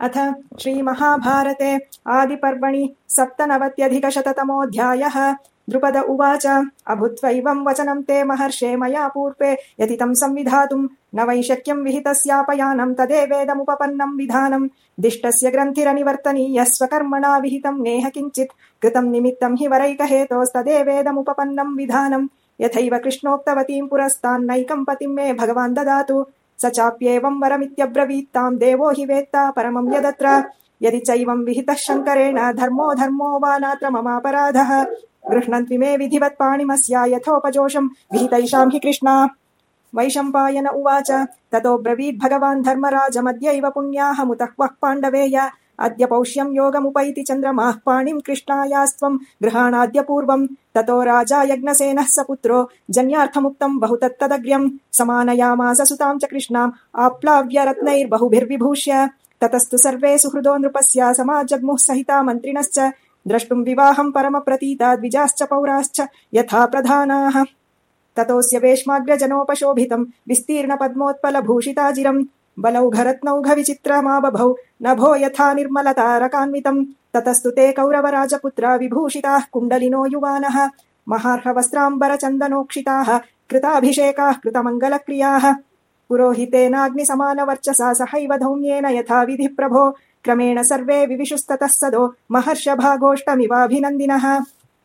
अथ श्रीमहाभारते आदिपर्वणि सप्तनवत्यधिकशततमोऽध्यायः। द्रुपद उवाच अभूत्वैवं वचनं ते महर्षे मया पूर्वे यतितं संविधातुं न वै शक्यं विहितस्यापयानं तदेवेदमुपपन्नं विधानं। दिष्टस्य ग्रन्थिरनिवर्तनीयः स्वकर्मणा विहितं नेह किञ्चित् कृतं निमित्तं हि वरैकहेतोस्तदेवेदमुपपन्नं विधानं। यथैव कृष्णोक्तवतीं पुरस्तान्नैकं पतिं मे भगवान् ददातु स चाप्येवं वरमित्यब्रवीत्तां देवो हि वेत्ता परमं यदत्र। यदि चैवं विहितः शङ्करेण, धर्मो धर्मो वा नात्र ममापराधः। गृह्णन्ति मे विधिवत् पाणिमस्या यथोपजोषं विहितैषां हि कृष्ण। वैशम्पायन उवाच, ततो ब्रवीद्भगवान् धर्मराजमद्यैव पुण्याहमुतः वः पाण्डवेय। अद्य पौष्यं योगमुपैति चन्द्रमाः पाणिं कृष्णायास्त्वं गृहाणाद्य पूर्वं ततो राजा यज्ञसेनः स पुत्रो जन्यार्थमुक्तं बहु तत्तदग्र्यं समानयामास सुतां च कृष्णाम् आप्लाव्य रत्नैर्बहुभिर्विभूष्य ततस्तु सर्वे सुहृदो नृपस्य समाजग्मुः सहिता मन्त्रिणश्च। द्रष्टुं विवाहं परमप्रतीता द्विजाश्च पौराश्च यथा प्रधानाः। ततोऽस्य वेश्माग्रजनोपशोभितं विस्तीर्णपद्मोत्पलभूषिताजिरम्। बलौघरत्नौघविचित्रमाबभौ नभो यथा निर्मलतारकान्वितम्। ततस्तु ते कौरवराजपुत्रा विभूषिताः कुण्डलिनो युवानः। महार्हवस्त्राम्बरचन्दनोक्षिताः कृताभिषेकाः कृतमङ्गलक्रियाः। पुरोहितेनाग्निसमानवर्चसा सहैव धौम्येन यथा विधिप्रभो। क्रमेण सर्वे विविशुस्ततः सदो। महर्षभागोष्टमिवाभिनन्दिनः